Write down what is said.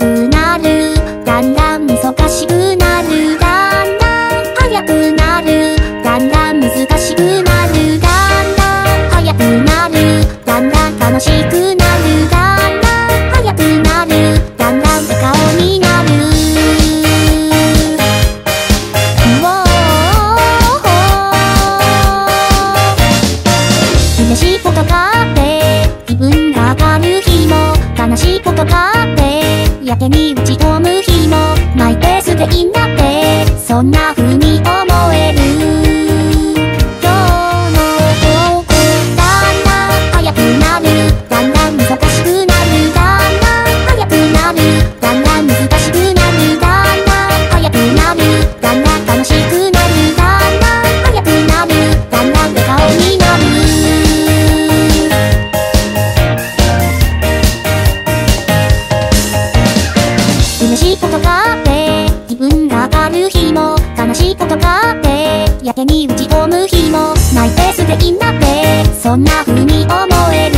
うなだけに当たる日も悲しいことがあってやけに打ち込む日もマイペースでいいんだって。そんな風に思える。